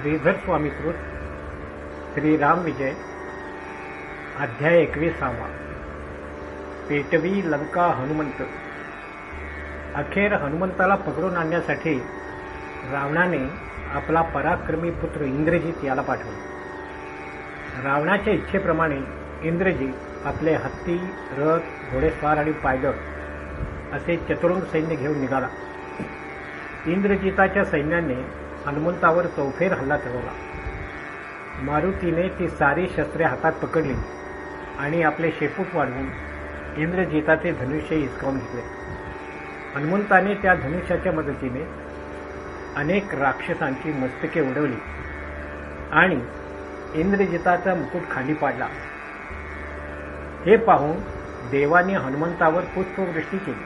श्रीधर स्वामी कृत श्रीराम विजय अध्याय एकविसावा. पेटवी लंका हनुमंत. अखेर हनुमंताला पकडून आणण्यासाठी रावणाने आपला पराक्रमी पुत्र इंद्रजीत याला पाठवले. रावणाच्या इच्छेप्रमाणे इंद्रजीत आपले हत्ती रथ घोडेस्वार आणि पायदळ असे चतुरंग सैन्य घेऊन निघाला. इंद्रजिताच्या सैन्याने हनुमंतावर चौफेर हल्ला चढवला. मारुतीने ती सारी शस्त्रे हातात पकडली आणि आपले शेपूट वाढवून इंद्रजिताचे धनुष्य हिसकावून घेतले. हनुमंताने त्या धनुष्याच्या मदतीने अनेक राक्षसांची मस्तके उडवली आणि इंद्रजिताचा मुकुट खाली पाडला. हे पाहून देवाने हनुमंतावर पुष्पवृष्टी केली.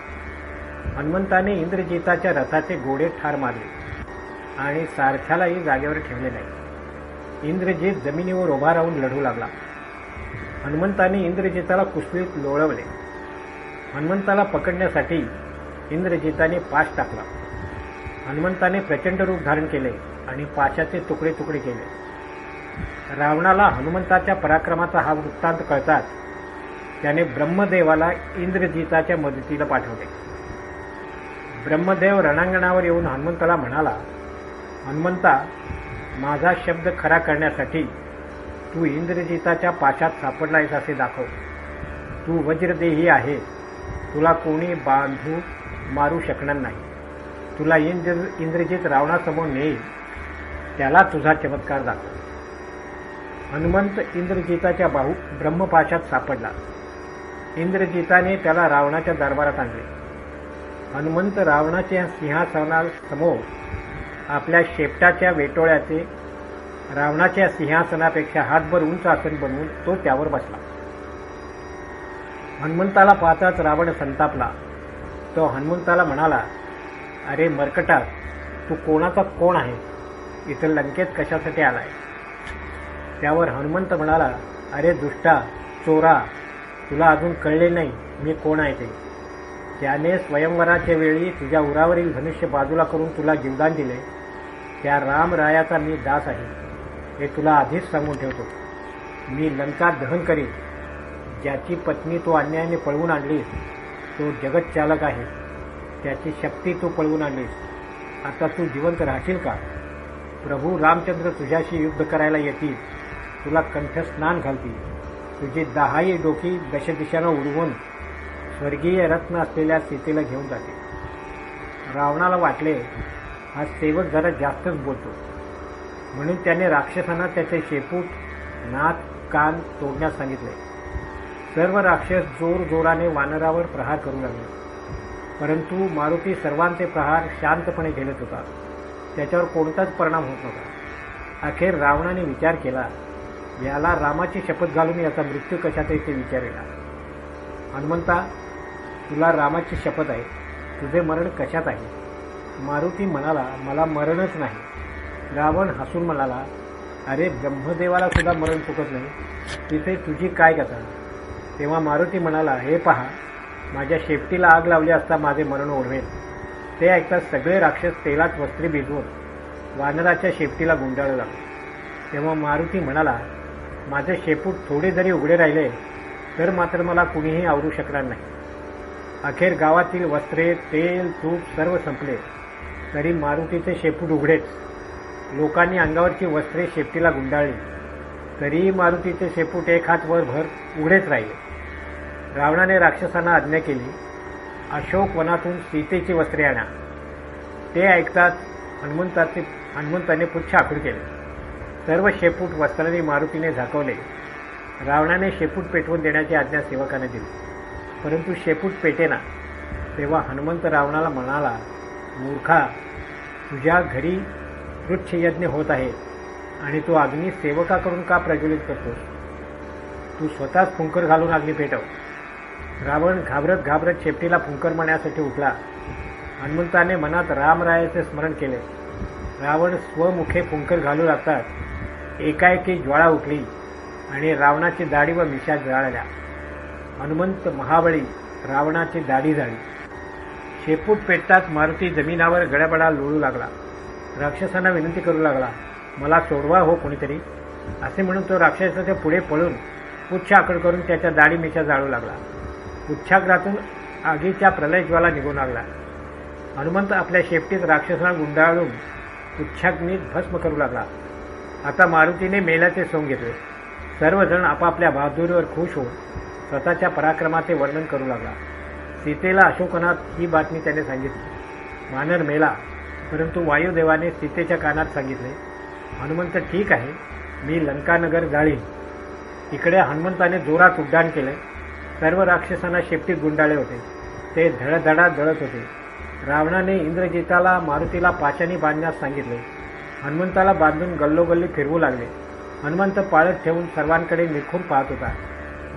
हनुमंताने इंद्रजिताच्या रथाचे गोडे ठार मारले. आणि सारथ्यालाही जागेवर ठेवले नाही. इंद्रजीत जमिनीवर उभा राहून लढू लागला. हनुमंताने इंद्रजिताला कुस्तीत लोळवले. हनुमंताला पकडण्यासाठी इंद्रजिताने पाश टाकला. हनुमंताने प्रचंड रूप धारण केले आणि पाशाचे तुकडे तुकडे केले. रावणाला हनुमंताच्या पराक्रमाचा हा वृत्तांत कळताच त्याने ब्रह्मदेवाला इंद्रजिताच्या मदतीला पाठवले. ब्रह्मदेव रणांगणावर येऊन हनुमंताला म्हणाला हनुमंता माझा शब्द खरा करण्यासाठी तू इंद्रजिताच्या पाशात सापडलायस असे दाखव. तू वज्रदेही आहे. तुला कोणी बांधू मारू शकणार नाही. तुला इंद्र इंद्रजित रावणासमोर नेईल. त्याला तुझा चमत्कार दाखव. हनुमंत इंद्रजिताच्या बाहू ब्रह्मपाशात सापडला. इंद्रजिताने त्याला रावणाच्या दरबारात आणले. हनुमंत रावणाच्या सिंहासनासमोर आपल्या शेपटाच्या वेटोळ्याचे रावणाच्या सिंहासनापेक्षा हातभर उंच आसन बनवून तो त्यावर बसला. हनुमंताला पाहताच रावण संतापला. तो हनुमंताला म्हणाला अरे मरकटा तू कोणाचा कोण आहे? इथं लंकेत कशासाठी आलाय? त्यावर हनुमंत म्हणाला अरे दुष्टा चोरा तुला अजून कळले नाही मी कोण आहे ते. त्याने स्वयंवराच्या वेळी तुझ्या उरावरील धनुष्य बाजूला करून तुला जीवदान दिले. त्या रामरायाचा मी दास आहे. हे तुला आधीच सांगून ठेवतो. मी लंका दहन करीन. ज्याची पत्नी तू अन्यायाने पळवून आणलीस तो जगतचालक आहे. त्याची शक्ती तू पळवून आणलीस. आता तू जिवंत राहशील का? प्रभू रामचंद्र तुझ्याशी युद्ध करायला येतील. तुला कंठस्नान घालतील. तुझी दहाही डोकी दशदिशानं उडवून स्वर्गीय रत्न असलेल्या सीतेला घेऊन जाते रावणाला वाटले हा सेवक जरा जास्तच बोलतो. म्हणून त्याने राक्षसांना त्याचे शेपूट नाक कान तोडण्यास सांगितले. सर्व राक्षस जोर जोराने वानरावर प्रहार करू लागले. परंतु मारुती सर्वांचे प्रहार शांतपणे झेलत होता. त्याच्यावर कोणताच परिणाम होत नव्हता. अखेर रावणाने विचार केला याला रामाची शपथ घालून याचा मृत्यू कशात ते विचारेला हनुमंता तुला रामाची शपथ आहे. तुझे मरण कशात आहे? मारुती म्हणाला मला मरणच नाही. रावण हसून म्हणाला अरे ब्रह्मदेवाला सुद्धा मरण चुकत नाही. तिथे तुझी काय कथा? तेव्हा मारुती म्हणाला हे पहा माझ्या शेपटीला आग लावली असता माझे मरण ओढवेल. ते ऐकता सगळे राक्षस तेलात वस्त्री भिजवून वानराच्या शेपटीला गुंडाळू लागले तेव्हा मारुती म्हणाला माझे शेपूट थोडे जरी उघडे राहिले तर मात्र मला कुणीही आवरू शकणार नाही. अखेर गावातील वस्त्रे तेल तूप सर्व संपले. तरी मारुतीचे शेपूट उघडेच लोकांनी अंगावरची वस्त्रे शेपटीला गुंडाळली. तरीही मारुतीचे शेपूट एक हात वर भर उघडेच राहिले. रावणाने राक्षसांना आज्ञा केली अशोक वनातून सीतेची वस्त्रे आणा. ते ऐकताच हनुमंताचे हनुमंताने पुच्छ आखूड केले. सर्व शेपूट वस्त्राने मारुतीने झाकवले. रावणाने शेपूट पेटवून देण्याची आज्ञा सेवकाने दिली. परंतु शेपूट पेटेना तेव्हा हनुमंत रावणाला म्हणाला मूर्खा तुझ्या घरी वृक्षयज्ञ होत आहे आणि तू अग्नी सेवकाकडून का प्रज्वलित करतोस तू स्वतःच फुंकर घालून अग्नी पेटव. रावण घाबरत घाबरत शेपटीला फुंकर म्हणण्यासाठी उठला. हनुमंताने मनात रामरायाचे स्मरण केले. रावण स्वमुखे फुंकर घालू लागतात. एकाएकी ज्वाळा उठली आणि रावणाची दाढी व मिशा जळाल्या. हनुमंत महाबळी रावणाची दाढी झाली. शेपूट पेटताच मारुती जमिनावर गडबडा लोळू लागला. राक्षसांना विनंती करू लागला मला सोडवा हो कोणीतरी. असे म्हणून तो राक्षसाच्या पुढे पळून पुच्छ आकड करून त्याच्या दाढी मिशा जाळू लागला. पुच्छाग्रातून आगीच्या प्रलयज्वाला निघून लागला. हनुमंत आपल्या शेपटीत राक्षसाला गुंडाळून पुच्छाग्नीत भस्म करू लागला. आता मारुतीने मेल्याचे सोंग घेतले. सर्वजण आपापल्या बहादुरीवर खुश होऊन स्वतःच्या पराक्रमाचे वर्णन करू लागला. सीतेला अशोकनाथ ही बातमी त्याने सांगितली. मानर मेला परंतु वायुदेवाने सीतेच्या कानात सांगितले हनुमंत ठीक आहे मी लंकानगर जाळीन. इकडे हनुमंताने जोरात उड्डाण केले. सर्व राक्षसांना शेपटीत गुंडाळे होते. ते धडधडा जळत होते. रावणाने इंद्रजिताला मारुतीला पाशाने बांधण्यास सांगितले. हनुमंताला बांधून गल्लोगल्ली फिरवू लागले. हनुमंत पाळत ठेवून सर्वांकडे निखून पाहत होता.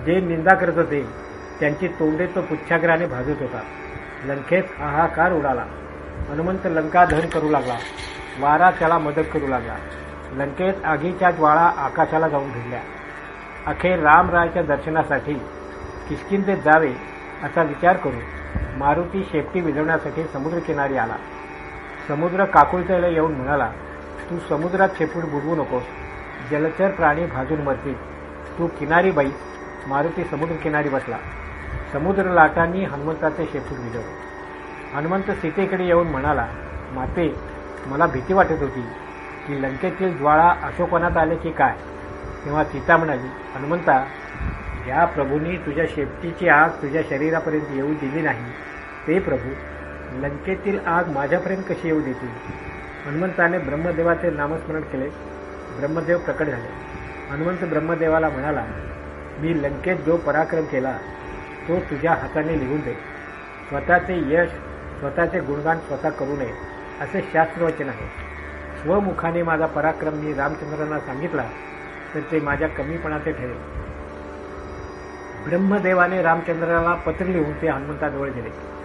जे निंदा करत होते त्यांची तोंडे तो पुच्छाग्राने भाजत होता. लंकेत हाहाकार उडाला. हनुमंत लंका धन करू लागला. वारा त्याला मदत करू लागला. लंकेत आगीच्या ज्वाळा आकाशाला जाऊन भिडल्या. अखेर रामरायाच्या दर्शनासाठी किशकिंदे जावे असा विचार करून मारुती शेपटी विझवण्यासाठी समुद्रकिनारी आला. समुद्र काकुळतेला येऊन म्हणाला तू समुद्रात शेपूट बुडवू नकोस. जलचर प्राणी भाजून मरतील. तू किनारी बाई. मारुती समुद्र किनारी बसला. समुद्र लाटांनी हनुमंताचे शेपूट विझवले. हनुमंत सीतेकडे येऊन म्हणाला माते मला भीती वाटत होती की लंकेतील ज्वाळा अशोकवनात आले की काय? तेव्हा सीता म्हणाली हनुमंता ज्या प्रभूंनी तुझ्या शेपटीची आग तुझ्या शरीरापर्यंत येऊ दिली नाही. ते प्रभू लंकेतील आग माझ्यापर्यंत कशी येऊ देतील? हनुमंताने ब्रह्मदेवाचे नामस्मरण केले. ब्रह्मदेव प्रकट झाले. हनुमंत ब्रह्मदेवाला म्हणाला मी लंकेत जो पराक्रम केला तो तुझ्या हाताने लिहून दे. स्वतःचे यश स्वतःचे गुणगान स्वतः करू नये असे शास्त्रवचन आहे. स्वमुखाने माझा पराक्रम मी रामचंद्रांना सांगितला तर ते माझ्या कमीपणाचे ठरेल. ब्रह्मदेवाने रामचंद्राला पत्र लिहून ते हनुमंताजवळ दिले